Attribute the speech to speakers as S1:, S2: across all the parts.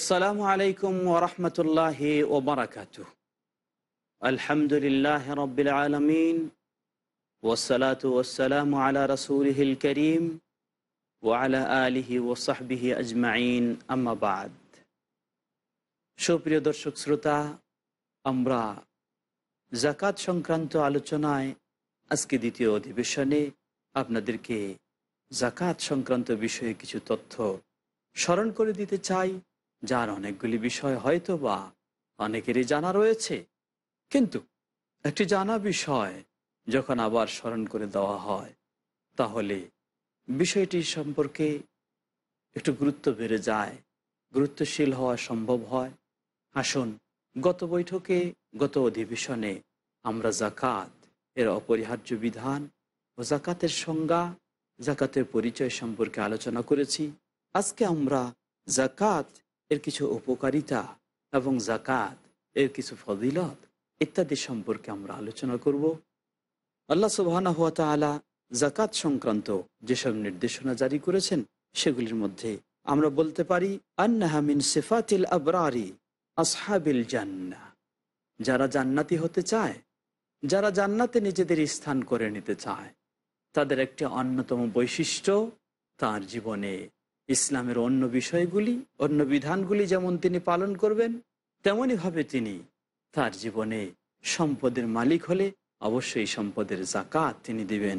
S1: আসসালামু আলাইকুম ওরহমতুল্লাহ ওবরাকাত আলহামদুলিল্লাহ রবিল আলমিন। ওসলাত ওসালাম আলা রসুলহিল করিম ওয়ালা আলিহি ওসাহবিহি আজমাইন। আম্মাবাদ সুপ্রিয় দর্শক শ্রোতা, আমরা জাকাত সংক্রান্ত আলোচনায় আজকে দ্বিতীয় অধিবেশনে আপনাদেরকে জাকাত সংক্রান্ত বিষয়ে কিছু তথ্য স্মরণ করে দিতে চাই। যার অনেকগুলি বিষয় হয়তো বা অনেকেরই জানা রয়েছে। কিন্তু একটি জানা বিষয় যখন আবার স্মরণ করে দেওয়া হয়, তাহলে বিষয়টি সম্পর্কে একটু গুরুত্ব বেড়ে যায়, গুরুত্বশীল হওয়া সম্ভব হয়। আসুন, গত বৈঠকে, গত অধিবেশনে আমরা জাকাত এর অপরিহার্য বিধান ও জাকাতের সংজ্ঞা জাকাতের পরিচয় সম্পর্কে আলোচনা করেছি। আজকে আমরা জাকাত এর কিছু উপকারিতা এবং জাকাত এর কিছু ফদিলত ইত্যাদি সম্পর্কে আমরা আলোচনা করব। আল্লাহ সুবাহানা হুয়া তালা জাকাত সংক্রান্ত যেসব নির্দেশনা জারি করেছেন, সেগুলির মধ্যে আমরা বলতে পারি আন্নাহামিন সেফাতিল আবরারি আসহাবিল জান্না যারা জান্নাতি হতে চায়, যারা জান্নাতে নিজেদের স্থান করে নিতে চায়, তাদের একটি অন্যতম বৈশিষ্ট্য তার জীবনে ইসলামের অন্য বিষয়গুলি, অন্য বিধানগুলি যেমন তিনি পালন করবেন, তেমনইভাবে তিনি তার জীবনে সম্পদের মালিক হলে অবশ্যই সম্পদের জাকাত তিনি দিবেন।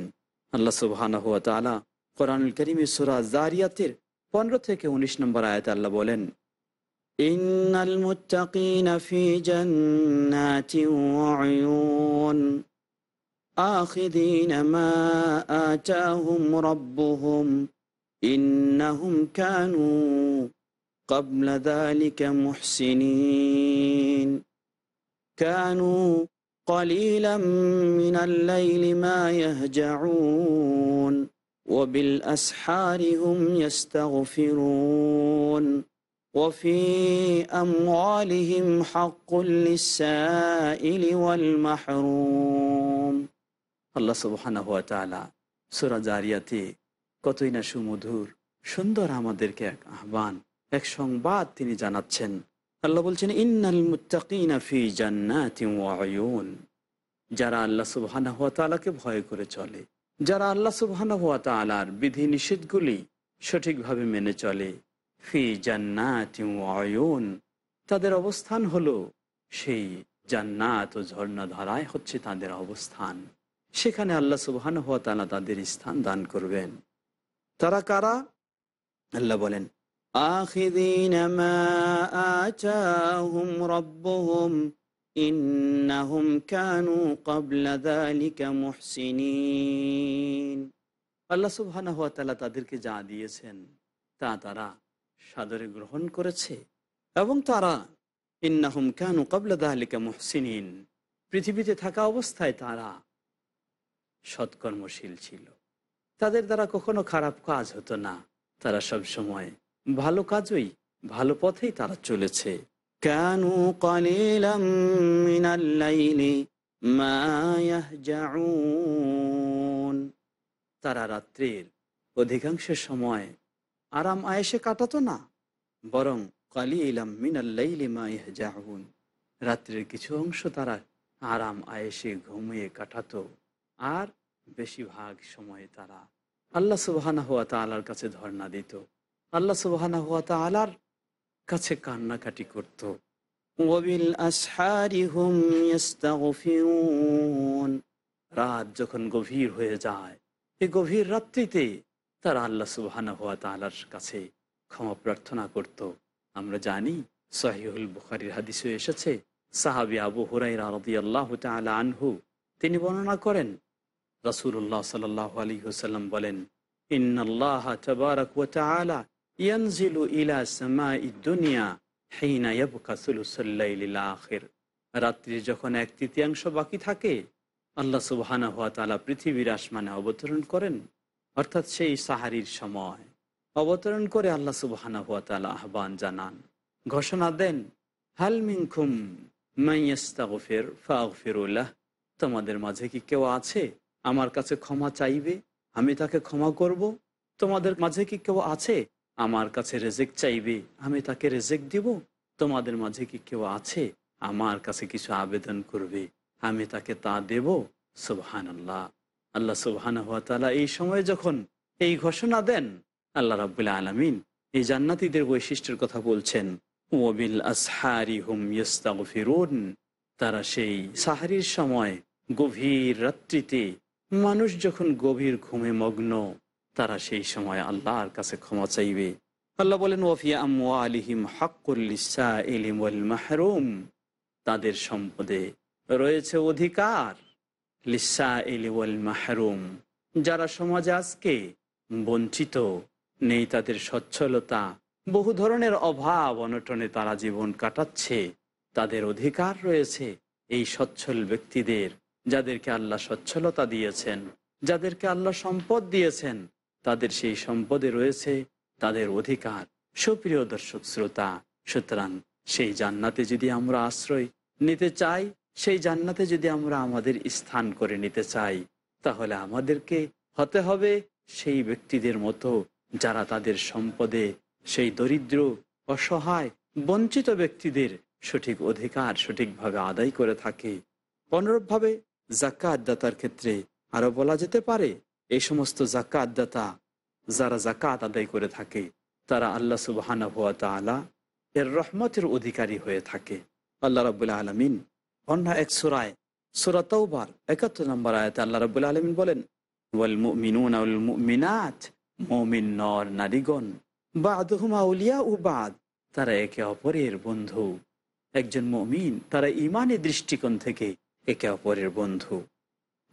S1: আল্লাহ সুবহান হুয়া তালা কোরআনুল করিমে সুরা জারিয়াতের পনেরো থেকে উনিশ নম্বর আয়াত আল্লাহ বলেন, ইন্নাল আখিদিনা মা আতাহুম রাব্বুহুম إنهم كانوا قبل ذلك محسنين. كانوا قليلا من الليل ما يهجعون وبالأسحار هم يستغفرون. وفي أموالهم حق للسائل والمحروم. الله سبحانه وتعالى سورة جاريته কতই না সুমধুর, সুন্দর আমাদেরকে এক আহ্বান, এক সংবাদ তিনি জানাচ্ছেন। আল্লাহ বলছেন, ইন্নাল মুত্তাকিনা ফি জান্নাতিন ওয়া আয়ুন। যারা আল্লাহ সুবহানাহু ওয়া ভয় করে চলে, যারা আল্লাহ সুবহানাহু ওয়া তাআলার বিধি নিষেধগুলি সঠিকভাবে মেনে চলে, ফি জান্নাতিন ওয়া আয়ুন। তাদের অবস্থান হলো, সেই জান্নাত ও ঝর্ণা ধারায় হচ্ছে তাদের অবস্থান। সেখানে আল্লাহ সুবহানাহু ওয়া তাদের স্থান দান করবেন। তারা কারা? আল্লাহ বলেন আখিদিন তাদেরকে যা দিয়েছেন, তা তারা সাদরে গ্রহণ করেছে এবং তারা ইন্নাহুম কানু ক্বাবলা যালিকা মুহসিনিন। পৃথিবীতে থাকা অবস্থায় তারা সৎকর্মশীল ছিল। তাদের দ্বারা কখনো খারাপ কাজ হতো না। তারা সব সময় ভালো কাজই ভালো পথেই তারা চলেছে। কেন তারা রাত্রির অধিকাংশ সময় আরাম আয়েসে কাটাতো না বরং কালি ইলাম মিনাল্লাইলি মায়াহুন রাত্রির কিছু অংশ তারা আরাম আয়েসে ঘুমিয়ে কাটাতো। আর বেশিরভাগ সময়ে তারা আল্লাহ সুবাহানা হুয়া তালার কাছে ধর্ণা দিত। আল্লাহ সুবাহানা হুয়া তালার কাছে কান্নাকাটি করত। রাত যখন গভীর হয়ে যায়, এই গভীর রাত্রিতে তারা আল্লাহ সুবাহানা হুয়া তালার কাছে ক্ষমা প্রার্থনা করত। আমরা জানি, সহিহুল বুখারির হাদিসে এসেছে, সাহাবি আবু হুরাই রদি আল্লাহ তালা আনহু, তিনি বর্ণনা করেন রসুল্লাহ সাল্লাহ আলী হুসাল্লাম বলেন সামাই দুনিয়া হিনা ইয়াবকা সুলুসাল্লাইলিল আখির। রাত্রি যখন এক তৃতীয়াংশ বাকি থাকে, আল্লাহ সুবহানা পৃথিবীর আসমানে অবতরণ করেন, অর্থাৎ সেই সাহারির সময়। অবতরণ করে আল্লাহ তাআলা আহ্বান জানান, ঘোষণা দেন, হাল মিনকুম মাইয়াস্তাগফির ফাগফিরুল্লাহ তোমাদের মাঝে কি কেউ আছে? আমার কাছে ক্ষমা চাইবে, আমি তাকে ক্ষমা করব। তোমাদের মাঝে কি কেউ আছে? আমার কাছে রেজেক চাইবে, আমি তাকে রেজেক দিব। তোমাদের মাঝে কি কেউ আছে? আমার কাছে কিছু আবেদন করবে, আমি তাকে তা দেব। সুবহান আল্লাহ আল্লাহ সুবহান হাত এই সময় যখন এই ঘোষণা দেন, আল্লাহ রাবুল্লাহ আলমিন এই জান্নাতিদের বৈশিষ্ট্যের কথা বলছেন ওবিল আসহারি হুম ইস্তাগফিরুন তারা সেই সাহারির সময় গভীর রাত্রিতে মানুষ যখন গভীর ঘুমে মগ্ন, তারা সেই সময় আল্লাহর কাছে ক্ষমা চাইবে। আল্লাহ বলেন আলিহিম মাহরুম। তাদের সম্পদে রয়েছে অধিকার লিসা ইলিওয়াল মাহরুম। যারা সমাজে আজকে বঞ্চিত, নেই তাদের সচ্ছলতা, বহু ধরনের অভাব অনটনে তারা জীবন কাটাচ্ছে। তাদের অধিকার রয়েছে এই সচ্ছল ব্যক্তিদের যাদেরকে আল্লাহ সচ্ছলতা দিয়েছেন, যাদেরকে আল্লাহ সম্পদ দিয়েছেন, তাদের সেই সম্পদে রয়েছে তাদের অধিকার। সুপ্রিয় দর্শক শ্রোতা, সুতরাং সেই জান্নাতে যদি আমরা আশ্রয় নিতে চাই, সেই জান্নাতে যদি আমরা আমাদের স্থান করে নিতে চাই, তাহলে আমাদেরকে হতে হবে সেই ব্যক্তিদের মতো যারা তাদের সম্পদে সেই দরিদ্র, অসহায়, বঞ্চিত ব্যক্তিদের সঠিক অধিকার সঠিকভাবে আদায় করে থাকে। অনুরূপভাবে জাকাত দাতার ক্ষেত্রে আরও বলা যেতে পারে এই সমস্ত জাকাত দাতা যারা জাকাত আদায় করে থাকে, তারা আল্লাহ তালা এর রহমতের অধিকারী হয়ে থাকে। আল্লাহ রাবুল্লাহ আলমিন অন্য এক সুরায়, সুরা তৌবার একাত্তর নম্বর আয়তে আল্লাহ রাবুল্লাহ আলমিন বলেন মমিন নর নারীগণ বাদ, তারা একে অপরের বন্ধু। একজন মমিন তারা ইমানি দৃষ্টিকোণ থেকে একে অপরের বন্ধু।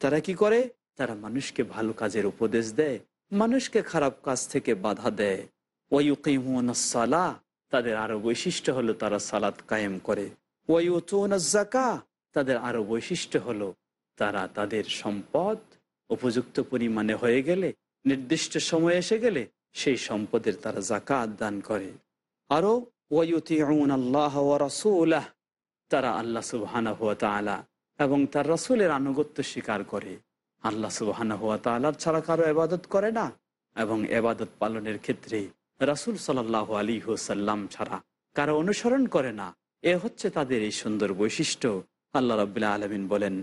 S1: তারা কি করে? তারা মানুষকে ভালো কাজের উপদেশ দেয়, মানুষকে খারাপ কাজ থেকে বাধা দেয়। ওয়ুকিমুনাসালা তাদের আরও বৈশিষ্ট্য হলো তারা সালাত কায়েম করে। ওয়ুতুনাজ্জাকা তাদের আরও বৈশিষ্ট্য হলো তারা তাদের সম্পদ উপযুক্ত পরিমাণে হয়ে গেলে, নির্দিষ্ট সময় এসে গেলে সেই সম্পদের তারা জাকাত দান করে। আরও ওয়ুতিউন আল্লাহ রাসূলাহ, তারা আল্লাহ তাআলা এবং তার রাসূলের আনুগত্য স্বীকার করে। আল্লাহ সুবহানাহু ওয়া তাআলার ছাড়া কারও এবাদত করে না এবং এবাদত পালনের ক্ষেত্রে রাসূল সাল্লাল্লাহু আলাইহি ওয়াসাল্লাম ছাড়া কারও অনুসরণ করে না। এ হচ্ছে তাদের এই সুন্দর বৈশিষ্ট্য। আল্লাহ রাব্বুল আলমিন বলেন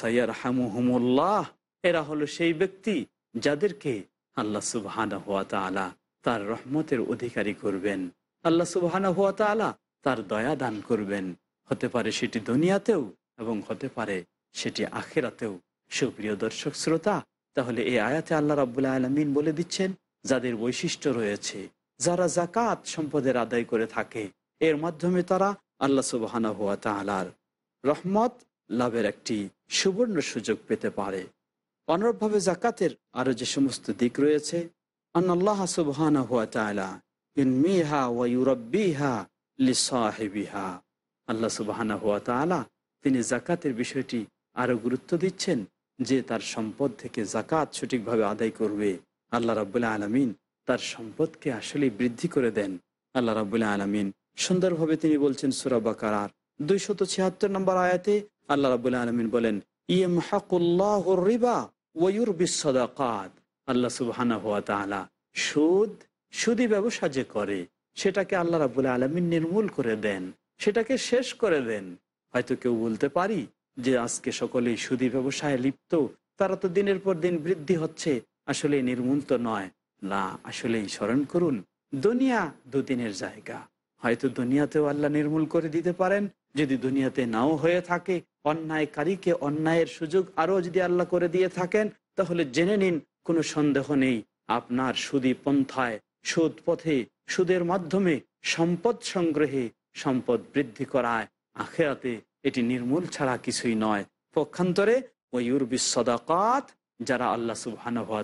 S1: সাইয়ারহামুহুমুল্লাহ এরা হলো সেই ব্যক্তি যাদেরকে আল্লাহ সুবহানাহু ওয়া তাআলা তার রহমতের অধিকারী করবেন। আল্লাহ সুবহানাহু ওয়া তাআলা তার দয়া দান করবেন। হতে পারে সেটি দুনিয়াতেও এবং হতে পারে সেটি আখেরাতেও। সুপ্রিয় দর্শক শ্রোতা, তাহলে এই আয়াতে আল্লাহ রাবুল্লাহ আলমিন বলে দিচ্ছেন, যাদের বৈশিষ্ট্য রয়েছে, যারা জাকাত সম্পদের আদায় করে থাকে, এর মাধ্যমে তারা আল্লাহ সুবাহানা হুয়া তালার রহমত লাভের একটি সুবর্ণ সুযোগ পেতে পারে। অনুরূপভাবে জাকাতের আরও যে সমস্ত দিক রয়েছে আল্লাহ সুবহানা হুয়া তালা ইউরাব্বিহা লিসাহিবিহা। আল্লাহ সুবাহানা হুয়া তালা তিনি জাকাতের বিষয়টি আরও গুরুত্ব দিচ্ছেন যে তার সম্পদ থেকে জাকাত সঠিকভাবে আদায় করবে। আল্লাহ রাবুল্লাহ আলমিন তার সম্পদকে আসলে বৃদ্ধি করে দেন। আল্লাহ রাবুল্লাহ আলমিন সুন্দরভাবে তিনি বলছেন সুরাবাকার দুইশত ছিয়াত্তর নম্বর আয়াতে আল্লাহ রাবুল্লাহ আলমিন বলেন ইয়েম হাকুল্লাহ রিবা ওয়ুর বিশ্বদাকাত আল্লাহ সুবহানা হুয়া তাআলা সুদ, সুদি ব্যবসা যে করে, সেটাকে আল্লাহ রাবুল্লাহ আলমিন নির্মূল করে দেন। সেটাকে শেষ করে দেন। হয়তো কেউ বলতে পারি যে আজকে সকলেই সুদী ব্যবসায় লিপ্ত, তারা তো দিনের পর দিন বৃদ্ধি হচ্ছে আসলে নির্মূল তো নয়। না, আসলেই স্মরণ করুন, দুনিয়া দুদিনের জায়গা। হয়তো দুনিয়াতেও আল্লাহ নির্মূল করে দিতে পারেন, যদি দুনিয়াতে নাও হয়ে থাকে, অন্যায়কারীকে অন্যায়ের সুযোগ আরও যদি আল্লাহ করে দিয়ে থাকেন, তাহলে জেনে নিন, কোনো সন্দেহ নেই, আপনার সুদী পন্থায়, সুদ পথে, সুদের মাধ্যমে সম্পদ সংগ্রহে সম্পদ বৃদ্ধি করায়। আখেরাতে এটি নির্মূল ছাড়া কিছুই নয়। পক্ষান্তরে ময়ূর বিশ্বদাকাত যারা আল্লাহ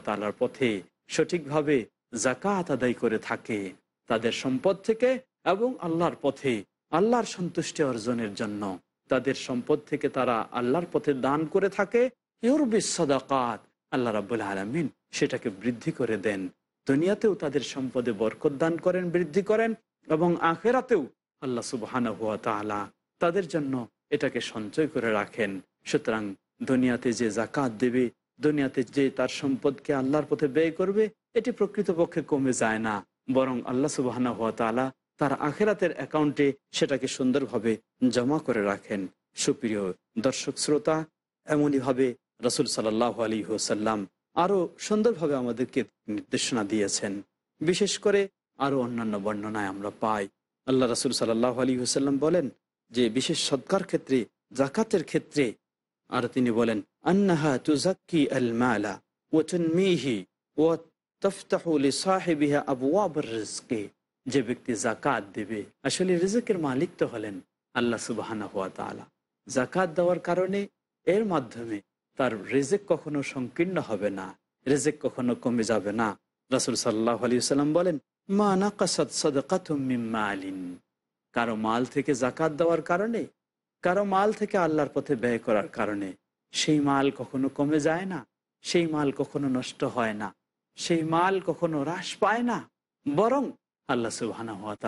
S1: তাআলার পথে সঠিকভাবে জাকাত আদায় করে থাকে, তাদের সম্পদ থেকে এবং আল্লাহর পথে, আল্লাহর সন্তুষ্টি অর্জনের জন্য। তাদের সম্পদ থেকে তারা আল্লাহর পথে দান করে থাকে। ইউরবিস বিশ্বদাকাত আল্লাহ রাবুল আলমিন সেটাকে বৃদ্ধি করে দেন। দুনিয়াতেও তাদের সম্পদে বরকত দান করেন, বৃদ্ধি করেন এবং আখেরাতেও আল্লাহ সুবহানা হুয়া তালা তাদের জন্য এটাকে সঞ্চয় করে রাখেন। সুতরাং দুনিয়াতে যে জাকাত দেবে, দুনিয়াতে যে তার সম্পদকে আল্লাহর পথে ব্যয় করবে, এটি প্রকৃতপক্ষে কমে যায় না। বরং আল্লাহ সুবাহানা হুয়া তালা তার আখেরাতের অ্যাকাউন্টে সেটাকে সুন্দরভাবে জমা করে রাখেন। সুপ্রিয় দর্শক শ্রোতা, এমনইভাবে রসুল সাল্লাহ আলী হুসাল্লাম আরও সুন্দরভাবে আমাদেরকে নির্দেশনা দিয়েছেন। বিশেষ করে আরও অন্যান্য বর্ণনায় আমরা পাই আল্লাহ রসুল সাল্লাহ আলী হোসাল্লাম বলেন যে বিশেষ সৎকার ক্ষেত্রে জাকাতের ক্ষেত্রে আর তিনি বলেন, আন্নাহা তুজাক্কি আল মালা ও তুনমিহি ও তফতাহু লিসাহিবিহা আবওয়াবর রিজকে যে ব্যক্তি জাকাত দেবে, আসলে রিজকের মালিক তো হলেন আল্লাহ সুবাহানা হুয়া তাআলা। জাকাত দেওয়ার কারণে এর মাধ্যমে তার রেজেক কখনো সংকীর্ণ হবে না, রেজেক কখনো কমে যাবে না। রাসুল সাল্লাহ আলী সাল্লাম বলেন মা নাকাসাদ মালিন। কারও মাল থেকে জাকাত দেওয়ার কারণে, কারও মাল থেকে আল্লাহর পথে ব্যয় করার কারণে, সেই মাল কখনো কমে যায় না, সেই মাল কখনো নষ্ট হয় না, সেই মাল কখনো হ্রাস পায় না। বরং আল্লাহ সুবহানা হাত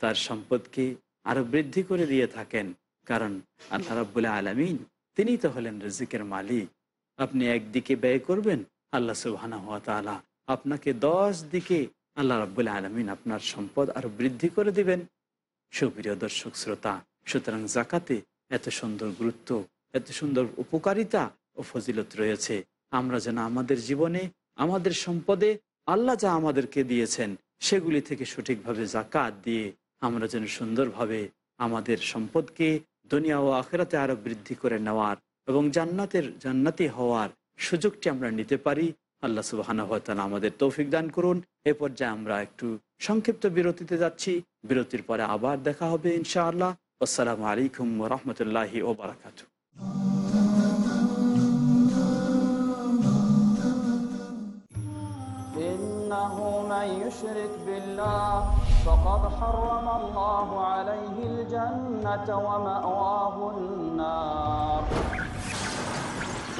S1: তার সম্পদকে আরও বৃদ্ধি করে দিয়ে থাকেন। কারণ আল্লাহ রাবুল্লাহ আলমিন তিনি তো হলেন রিজিকের মালিক। আপনি একদিকে ব্যয় করবেন, আল্লাহ সুবহানা হাত আপনাকে দশ দিকে আল্লাহ রাবুল্লাহ আলমিন আপনার সম্পদ আরও বৃদ্ধি করে দিবেন। সুপ্রিয় দর্শক, শ্রোতা, সুতরাং জাকাতে এত সুন্দর গুরুত্ব, এত সুন্দর উপকারিতা ও ফজিলত রয়েছে। আমরা যেন আমাদের জীবনে, আমাদের সম্পদে আল্লাহ যা আমাদেরকে দিয়েছেন, সেগুলি থেকে সঠিকভাবে জাকাত দিয়ে আমরা যেন সুন্দরভাবে আমাদের সম্পদকে দুনিয়া ও আখেরাতে আরও বৃদ্ধি করে নেওয়ার এবং জান্নাতের, জান্নাতি হওয়ার সুযোগটি আমরা নিতে পারি। আল্লাহ সুবাহানা হতালা আমাদের তৌফিক দান করুন এ পর্যায়ে আমরা একটু সংক্ষিপ্ত বিরতিতে যাচ্ছি বিরতির পরে আবার দেখা হবে ইনশাআল্লাহ আসসালামু আলাইকুম রহমতুল্লাহি ও বারাকাতু
S2: إنه من يشرك بالله فقد حرم الله عليه الجنة ومأواه النار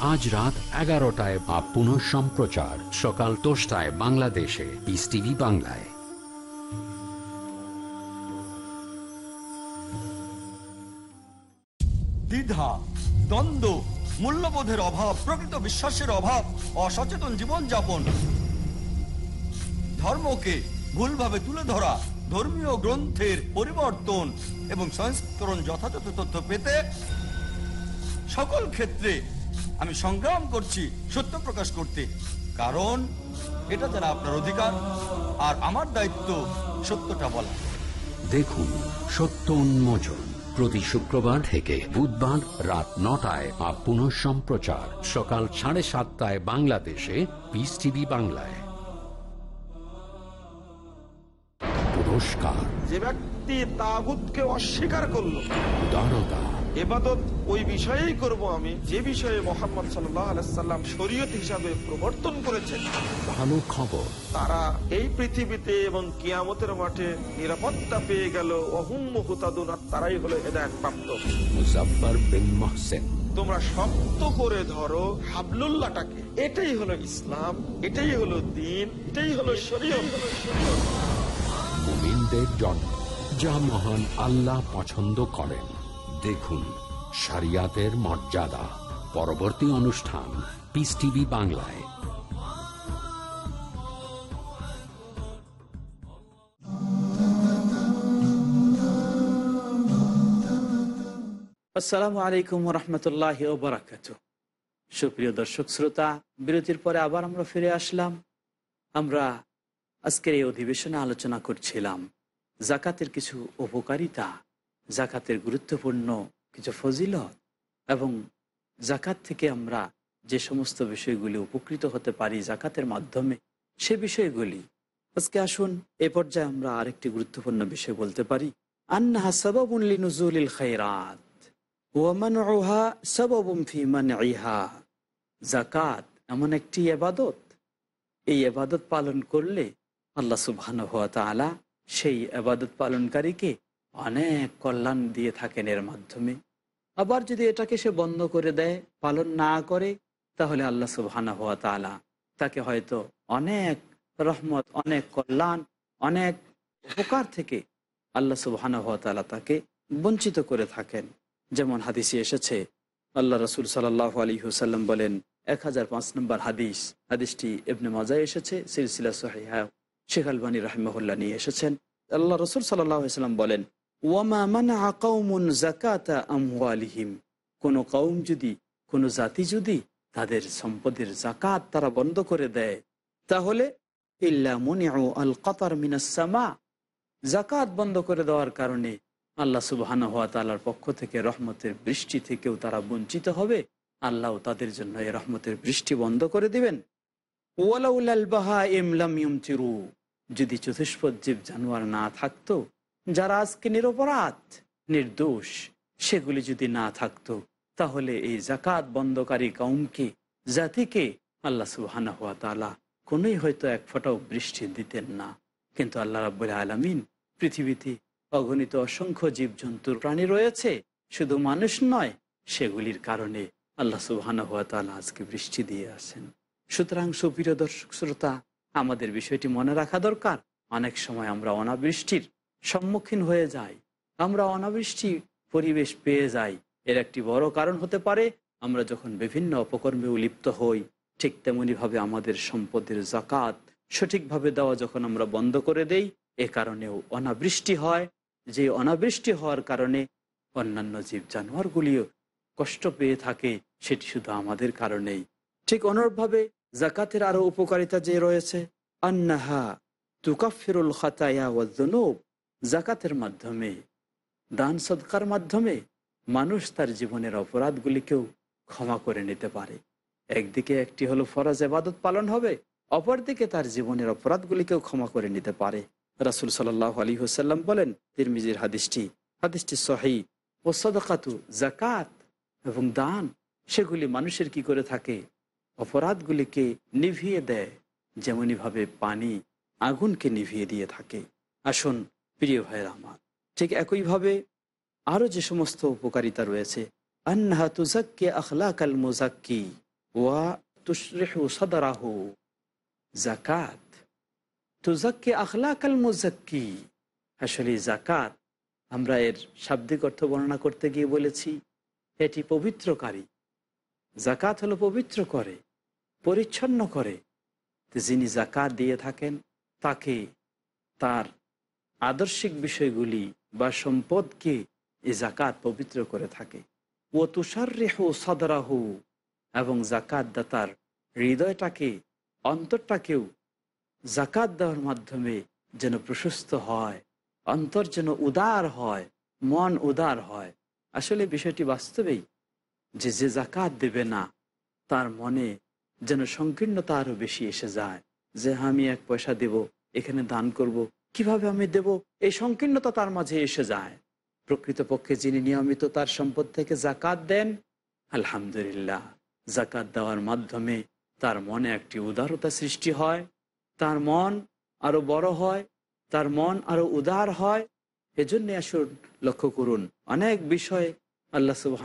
S3: আজ রাত এগারোটায় বা পুনঃ সম্প্রচার। সকাল দশটায় বাংলাদেশে। পিস টিভি বাংলায়।
S4: দ্বিধা, দ্বন্দ্ব, মূল্যবোধের অভাব, প্রকৃত বিশ্বাসের অভাব, অসচেতন জীবনযাপন। ধর্মকে ভুলভাবে তুলে ধরা, ধর্মীয় গ্রন্থের পরিবর্তন এবং সংস্করণ যথাযথ তথ্য পেতে সকল ক্ষেত্রে আমি সংগ্রাম করছি সত্য প্রকাশ করতে। কারণ এটা যেন আপনার অধিকার আর আমার দায়িত্ব সত্যটা বলা।
S3: দেখুন সত্য উন্মোচন প্রতি শুক্রবার থেকে বুধবার রাত নটায় বা পুনঃ সম্প্রচার সকাল সাড়ে সাতটায় বাংলাদেশে পিস টিভি বাংলায়। পুরস্কার।
S5: যে ব্যক্তি তাগুতকে অস্বীকার করল।
S3: উদারতা।
S5: এবাদত ওই বিষয়েই করব আমি যে বিষয়ে মোহাম্মদ আলাইসাল্লাম শরীয়ত হিসাবে প্রবর্তন করেছেন।
S3: ভালো খবর।
S5: তারা এই পৃথিবীতে এবং কিয়ামতের মাঠে নিরাপত্তা পেয়ে গেল। অহুম হুতাদুন তারাই হলো হেদায়ত প্রাপ্ত।
S3: মুজফার বিন মহসেন।
S5: তোমরা শক্ত করে ধরো হাবলুল্লাহটাকে। এটাই হলো ইসলাম এটাই হলো দিন এটাই হলো শরীয়ত।
S3: জন্ম যা মহান আল্লাহ পছন্দ করেন। দেখুন সারিয়াতের মর্যাদা। পরবর্তী অনুষ্ঠান পিস টিভি বাংলায়।
S1: আসসালামু আলাইকুম রহমতুল্লাহ ওবরাকাত সুপ্রিয় দর্শক শ্রোতা, বিরতির পরে আবার আমরা ফিরে আসলাম। আমরা আজকের এই অধিবেশনে আলোচনা করছিলাম জাকাতের কিছু উপকারিতা জাকাতের গুরুত্বপূর্ণ কিছু ফজিলত এবং জাকাত থেকে আমরা যে সমস্ত বিষয়গুলি উপকৃত হতে পারি জাকাতের মাধ্যমে, সে বিষয়গুলি। আজকে আসুন, এ পর্যায়ে আমরা আরেকটি গুরুত্বপূর্ণ বিষয় বলতে পারি। আন্নাহা সাবাবুন লিনুজুলিল খায়রাত ওয়ামানউহা সাবাবুম ফি মানইহা জাকাত এমন একটি এবাদত এই এবাদত পালন করলে আল্লাহ সুবহানাহু ওয়া তাআলা সেই এবাদত পালনকারীকে অনেক কল্যাণ দিয়ে থাকেন এর মাধ্যমে। আবার যদি এটাকে সে বন্ধ করে দেয়, পালন না করে, তাহলে আল্লাহ সুবহানাহু ওয়া তাআলা তাকে হয়তো অনেক রহমত, অনেক কল্যাণ, অনেক উপকার থেকে আল্লাহ সুবহানাহু ওয়া তাআলা তাকে বঞ্চিত করে থাকেন। যেমন হাদিসে এসেছে, আল্লাহ রসুল সাল্লাহ আলী হুসাল্লাম বলেন, এক হাজার পাঁচ নম্বর হাদিস, হাদিসটি এবনে মজায় এসেছে, সিলসিলা সহিহা, শেখ আলবানী রাহিমহুল্লাহ নিয়ে এসেছেন। আল্লাহ রসুল সাল্লাহ সাল্লাম বলেন ওয়ামা মানা কৌমুন জাকাতা আমওয়ালিহিম? কোনো কৌম যদি, কোনো জাতি যদি তাদের সম্পদের জাকাত তারা বন্ধ করে দেয়, তাহলে ইল্লা মুনিউ আল কাতার মিনাসামা জাকাত বন্ধ করে দেওয়ার কারণে আল্লাহ সুবাহানা হাত তালার পক্ষ থেকে রহমতের বৃষ্টি থেকেও তারা বঞ্চিত হবে। আল্লাহ তাদের জন্য এই রহমতের বৃষ্টি বন্ধ করে দিবেন। যদি চতুষ্পদ জীব জানোয়ার না থাকতো যারা আজকে নিরপরাধ, নির্দোষ, সেগুলি যদি না থাকতো, তাহলে এই জাকাত বন্ধকারী কৌমকে জাতিকে আল্লাহ তালা কোনোই হয়তো এক ফোঁটাও বৃষ্টি দিতেন না। কিন্তু আল্লাহ রাবুল আলমিন পৃথিবীতে অগণিত অসংখ্য জীবজন্তুর প্রাণী রয়েছে, শুধু মানুষ নয়, সেগুলির কারণে আল্লাহ সুবহান হাত আজকে বৃষ্টি দিয়ে আসেন। সুতরাং সুপ্রিয় দর্শক শ্রোতা, আমাদের বিষয়টি মনে রাখা দরকার। অনেক সময় আমরা অনাবৃষ্টির সম্মুখীন হয়ে যাই আমরা অনাবৃষ্টি পরিবেশ পেয়ে যাই। এর একটি বড় কারণ হতে পারে, আমরা যখন বিভিন্ন অপকর্মে লিপ্ত হই, ঠিক তেমনিভাবে আমাদের সম্পদের জাকাত সঠিকভাবে দেওয়া যখন আমরা বন্ধ করে দেই, এ কারণেও অনাবৃষ্টি হয়। যে অনাবৃষ্টি হওয়ার কারণে অন্যান্য জীব জানোয়ারগুলিও কষ্ট পেয়ে থাকে, সেটি শুধু আমাদের কারণেই। ঠিক অনুরূপভাবে জাকাতের আরও উপকারিতা যে রয়েছে, আন্নাহা তুকাফিরুল খাতায়া ওয়াজনুব জাকাতের মাধ্যমে, দান সদকার মাধ্যমে মানুষ তার জীবনের অপরাধগুলিকেও ক্ষমা করে নিতে পারে। একদিকে একটি হলো ফরজ এবাদত পালন হবে, অপরদিকে তার জীবনের অপরাধগুলিকেও ক্ষমা করে নিতে পারে। রাসুল সাল্লাহ আলী হোসাল্লাম বলেন, তিরমিজির হাদিসটি হাদিসটি সহি। ও সদকাতু জাকাত এবং দান, সেগুলি মানুষের কি করে থাকে? অপরাধগুলিকে নিভিয়ে দেয় যেমনইভাবে পানি আগুনকে নিভিয়ে দিয়ে থাকে। আসুন প্রিয় ভাইয়ের আমার, ঠিক একইভাবে আরও যে সমস্ত উপকারিতা রয়েছে আন্না তুজাক্কে আখলাক আল মুজাক্কি ওয়া তুশরিহু সদরাহু জাকাত তুজাক্কি আখলাক আল মুজাক্কি। আসলে জাকাত আমরা এর শাব্দিক অর্থ বর্ণনা করতে গিয়ে বলেছি, এটি পবিত্রকারী। জাকাত হলো পবিত্র করে, পরিচ্ছন্ন করে। যিনি জাকাত দিয়ে থাকেন, তাকে তার আদর্শিক বিষয়গুলি বা সম্পদকে এ জাকাত পবিত্র করে থাকে। ও তুষার রেহ সদরাহু এবং জাকাত দাতার হৃদয়টাকে, অন্তরটাকেও জাকাত দেওয়ার মাধ্যমে যেন প্রশস্ত হয়, অন্তর যেন উদার হয়, মন উদার হয়। আসলে বিষয়টি বাস্তবেই যে যে জাকাত দেবে না, তার মনে যেন সংকীর্ণতা আরও বেশি এসে যায়। যে, আমি এক পয়সা দেব, এখানে দান করব কীভাবে আমি দেব? এই সংকীর্ণতা তার মাঝে এসে যায়। প্রকৃতপক্ষে যিনি নিয়মিত তার সম্পদ থেকে জাকাত দেন, আলহামদুলিল্লাহ জাকাত দেওয়ার মাধ্যমে তার মনে একটি উদারতা সৃষ্টি হয়, তার মন আরও বড় হয়, তার মন আরও উদার হয়। এজন্য আসুন, লক্ষ্য করুন, অনেক বিষয়ে আল্লাহ সুবাহ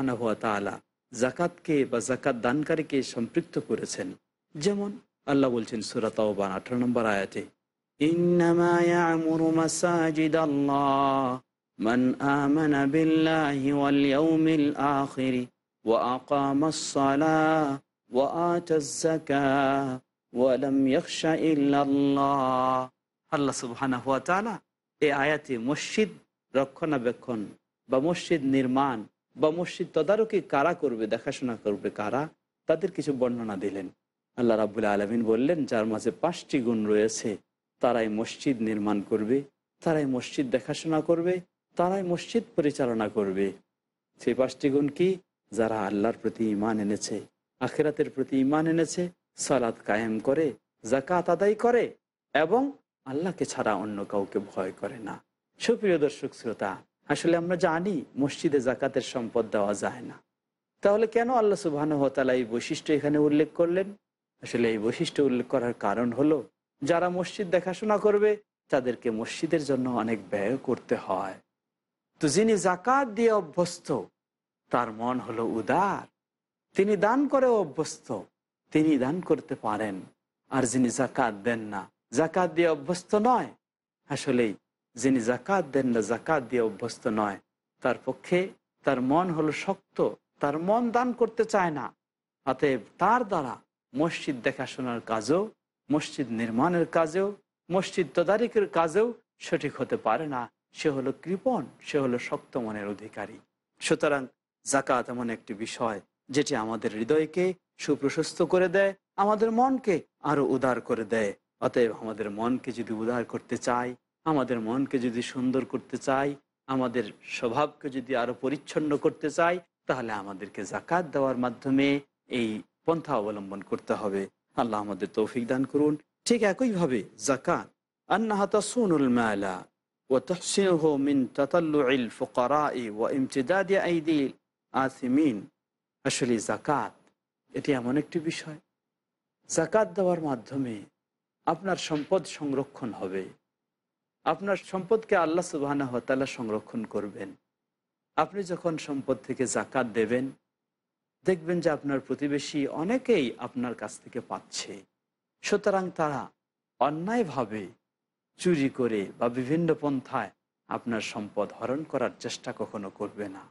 S1: জাকাতকে বা জাকাত দানকারীকে সম্পৃক্ত করেছেন। যেমন আল্লাহ বলছেন সুরাত আঠারো নম্বর আয়াতে إنما يعمر مساجد الله من آمن بالله واليوم الآخر وأقام الصلاة وآتى الزكاة ولم يخش إلا الله আল্লাহ সুবহানাহু ওয়া তাআলা এই আয়াতে মসজিদ রক্ষণাবেক্ষণ বা মসজিদ নির্মাণ বা মসজিদ তদারকি কারা করবে দেখাশোনা করবে কারা তাদের কিছু বর্ণনা দিলেন আল্লাহ রাবুল আলমিন বললেন যার মাঝে পাঁচটি গুণ রয়েছে তারাই মসজিদ নির্মাণ করবে, তারাই মসজিদ দেখাশোনা করবে, তারাই মসজিদ পরিচালনা করবে। সেই পাঁচটি গুণ কি? যারা আল্লাহর প্রতি ইমান এনেছে, আখেরাতের প্রতি ইমান এনেছে সালাদ কায়েম করে জাকাত আদায় করে এবং আল্লাহকে ছাড়া অন্য কাউকে ভয় করে না। সুপ্রিয় দর্শক শ্রোতা, আসলে আমরা জানি মসজিদে জাকাতের সম্পদ দেওয়া যায় না। তাহলে কেন আল্লাহ সুবাহ এই বৈশিষ্ট্য এখানে উল্লেখ করলেন? আসলে এই বৈশিষ্ট্য উল্লেখ করার কারণ হলো যারা মসজিদ দেখাশোনা করবে, তাদেরকে মসজিদের জন্য অনেক ব্যয় করতে হয়। তো যিনি জাকাত দিয়ে অভ্যস্ত, তার মন হলো উদার। তিনি দান করে অভ্যস্ত, তিনি দান করতে পারেন। আর যিনি জাকাত দেন না জাকাত দিয়ে অভ্যস্ত নয়। আসলেই, যিনি জাকাত দেন না জাকাত দিয়ে অভ্যস্ত নয়। তার পক্ষে তার মন হলো শক্ত, তার মন দান করতে চায় না। অতএব তার দ্বারা মসজিদ দেখাশোনার কাজেও মসজিদ নির্মাণের কাজেও, মসজিদ তদারিকের কাজেও সঠিক হতে পারে না। সে হলো কৃপণ, সে হলো শক্ত মনের অধিকারী। সুতরাং জাকাত এমন একটি বিষয় যেটি আমাদের হৃদয়কে সুপ্রশস্ত করে দেয়, আমাদের মনকে আরও উদার করে দেয়। অতএব আমাদের মনকে যদি উদার করতে চাই, আমাদের মনকে যদি সুন্দর করতে চাই, আমাদের স্বভাবকে যদি আরও পরিচ্ছন্ন করতে চাই, তাহলে আমাদেরকে জাকাত দেওয়ার মাধ্যমে এই পন্থা অবলম্বন করতে হবে। আল্লাহ আমাদের তৌফিক দান করুন ঠিক একইভাবে জাকাত আন্নাহা তাসুনুল মালা وتحسنه من تطلع الفقراء وامتداد أيدي الآثمين আসলে জাকাত এটি এমন একটি বিষয় জাকাত দেওয়ার মাধ্যমে আপনার সম্পদ সংরক্ষণ হবে আপনার সম্পদকে আল্লাহ সুবাহ সংরক্ষণ করবেন আপনি যখন সম্পদ থেকে জাকাত দেবেন দেখবেন যে আপনার প্রতিবেশী অনেকেই আপনার কাছ থেকে পাচ্ছে। সুতরাং তারা অন্যায়ভাবে চুরি করে বা বিভিন্ন পন্থায় আপনার সম্পদ হরণ করার চেষ্টা কখনো করবে না।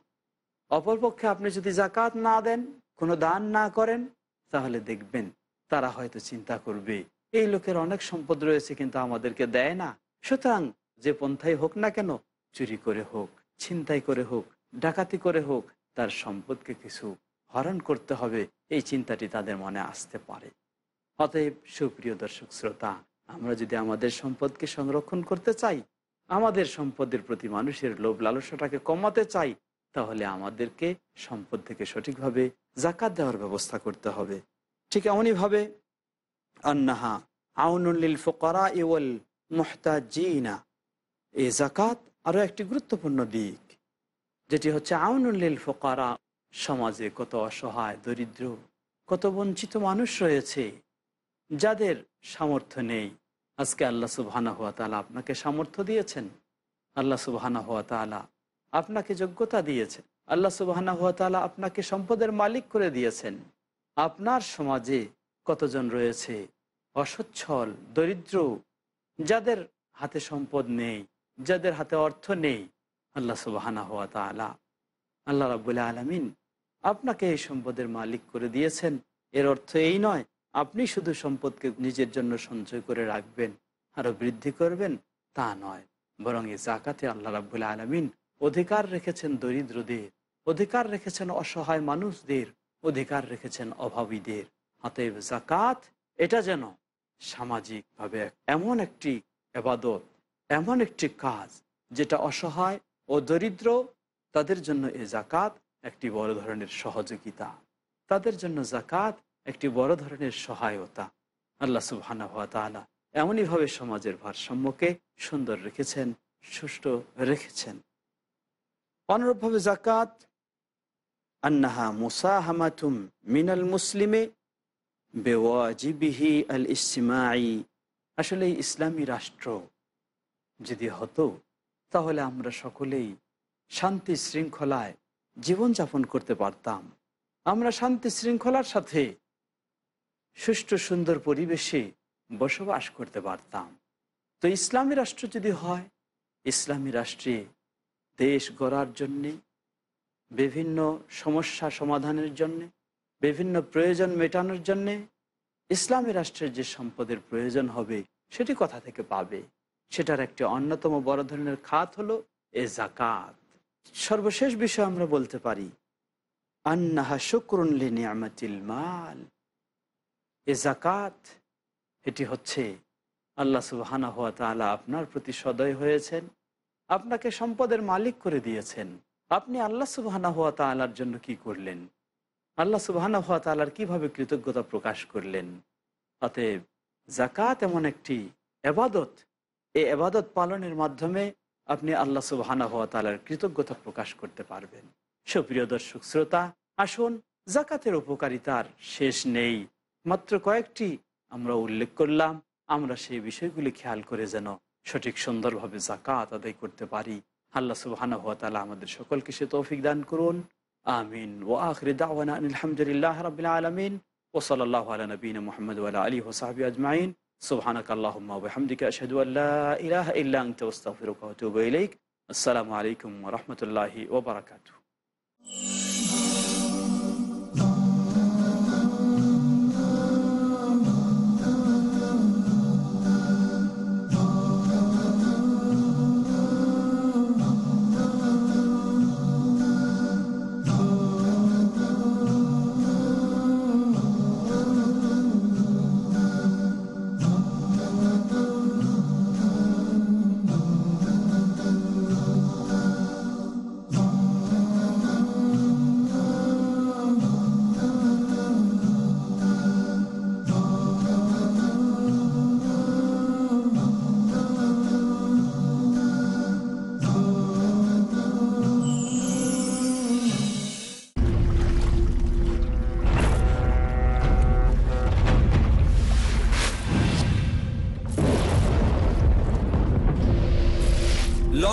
S1: অপরপক্ষে আপনি যদি জাকাত না দেন, কোনো দান না করেন, তাহলে দেখবেন তারা হয়তো চিন্তা করবে, এই লোকের অনেক সম্পদ রয়েছে কিন্তু আমাদেরকে দেয় না। সুতরাং যে পন্থাই হোক না কেন, চুরি করে হোক, ছিনতাই করে হোক, ডাকাতি করে হোক, তার সম্পদকে কিছু হরণ করতে হবে, এই চিন্তাটি তাদের মনে আসতে পারে। অতএব সুপ্রিয় দর্শক শ্রোতা, আমরা যদি আমাদের সম্পদকে সংরক্ষণ করতে চাই, আমাদের সম্পদের প্রতি মানুষের লোভ লালসাটাকে কমাতে চাই, তাহলে আমাদেরকে সম্পদ থেকে সঠিকভাবে জাকাত দেওয়ার ব্যবস্থা করতে হবে। ঠিক এমনইভাবে, আন্নাহা আউনুল্লিল ফকরা ইউল মোহতাজিনা। এই জাকাত আরও একটি গুরুত্বপূর্ণ দিক, যেটি হচ্ছে আউনুল্লিল ফকারা সমাজে কত অসহায়, দরিদ্র, কত বঞ্চিত মানুষ রয়েছে, যাদের সামর্থ্য নেই। আজকে আল্লাহ সুবহানা হাত তালা আপনাকে সামর্থ্য দিয়েছেন। আল্লাহ সুবহানা হাত তালা আপনাকে যোগ্যতা দিয়েছেন। আল্লাহ সুবহানা হাত তালা আপনাকে সম্পদের মালিক করে দিয়েছেন। আপনার সমাজে কতজন রয়েছে অসচ্ছল, দরিদ্র, যাদের হাতে সম্পদ নেই, যাদের হাতে অর্থ নেই? আল্লাহ সুবাহানা হাত তালা আল্লাহ রাবুল্লাহ আলমিন আপনাকে এই সম্পদের মালিক করে দিয়েছেন। এর অর্থ এই নয়, আপনি শুধু সম্পদকে নিজের জন্য সঞ্চয় করে রাখবেন আরও বৃদ্ধি করবেন, তা নয়। বরং এই জাকাতে আল্লাহ রাবুল্লাহ আলমিন অধিকার রেখেছেন দরিদ্রদের, অধিকার রেখেছেন অসহায় মানুষদের, অধিকার রেখেছেন অভাবীদের। অতএব জাকাত এটা যেন সামাজিকভাবে এমন একটি এবাদত, এমন একটি কাজ যেটা অসহায় ও দরিদ্র, তাদের জন্য এ জাকাত একটি বড় ধরনের সহযোগিতা। তাদের জন্য জাকাত একটি বড় ধরনের সহায়তা। আল্লাহ সুবহানা হাত এমনইভাবে সমাজের ভারসাম্যকে সুন্দর রেখেছেন, সুষ্ঠু রেখেছেন। অনুরূপভাবে জাকাত আন্নাহা মুসাহামাতুম মিনাল মুসলিমে বেওয়াজিবিহি আল ইসমাই আসলে ইসলামী রাষ্ট্র যদি হতো, তাহলে আমরা সকলেই শান্তি শৃঙ্খলায় জীবনযাপন করতে পারতাম। আমরা শান্তি শৃঙ্খলার সাথে সুষ্ঠু, সুন্দর পরিবেশে বসবাস করতে পারতাম। তো ইসলামী রাষ্ট্র যদি হয়, ইসলামী রাষ্ট্রে দেশ গড়ার জন্যে, বিভিন্ন সমস্যা সমাধানের জন্যে, বিভিন্ন প্রয়োজন মেটানোর জন্যে ইসলামী রাষ্ট্রের যে সম্পদের প্রয়োজন হবে, সেটি কথা থেকে পাবে? সেটার একটি অন্যতম বড় ধরনের খাত হলো এ জাকাত। সর্বশেষ বিষয় আমরা বলতে পারি, আন্নাহা শুক্রুন লিনিয়ামাতিল মাল। এ জাকাত এটি হচ্ছে আল্লাহ সুবাহানা হাত তালা আপনার প্রতি সদয় হয়েছেন, আপনাকে সম্পদের মালিক করে দিয়েছেন। আপনি আল্লাহ সুবাহানা হাত তালার জন্য কি করলেন? আল্লাহ সুবাহানা হাত তালার কীভাবে কৃতজ্ঞতা প্রকাশ করলেন? অতএব জাকাত এমন একটি এবাদত এই এবাদত পালনের মাধ্যমে আপনি আল্লাহ সুবাহানা হওয়া তালার কৃতজ্ঞতা প্রকাশ করতে পারবেন। সুপ্রিয় দর্শক শ্রোতা, আসুন জাকাতের উপকারিতার শেষ নেই। মাত্র কয়েকটি আমরা উল্লেখ করলাম, আমরা সেই বিষয়গুলি খেয়াল করে যেন সঠিক সুন্দরভাবে জাকাত আদায় করতে পারি। আল্লাহ সুবাহানা হওয়া তালা আমাদের সকলকে সে তৌফিক দান করুন। আমিন। ও আখরি দাওয়ান আলহামদুলিল্লাহ রবিল আলমিন। ওসলাল্লাহ আলা নবীন মোহাম্মদ আলী হোসাহাবি আজমাইন। سبحانك اللهم وبحمدك أشهد أن لا إله إلا أنت واستغفرك وأتوب إليك. السلام عليكم ورحمة الله وبركاته.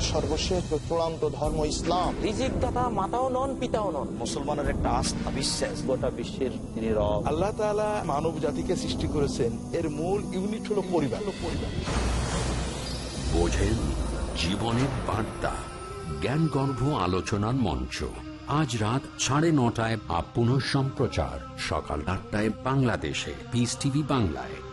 S6: সর্বশেষ চূড়ান্ত ধর্ম ইসলাম।
S7: রিজিক দাতা মাতাও নন পিতাও নন।
S8: মুসলমানের একটা আস্থা বিশ্বাস।
S7: গোটা বিশ্বের তিনি রব।
S5: আল্লাহ তাআলা মানব জাতিকে সৃষ্টি করেছেন। এর মূল ইউনিট হলো পরিবার। পরিবার
S3: বোঝেন জীবনের বার্তা জ্ঞানগর্ভ আলোচনার মঞ্চ। আজ রাত সাড়ে নটায় আপ সম্প্রচার সকাল আটটায় বাংলাদেশে। পিস টিভি বাংলায়।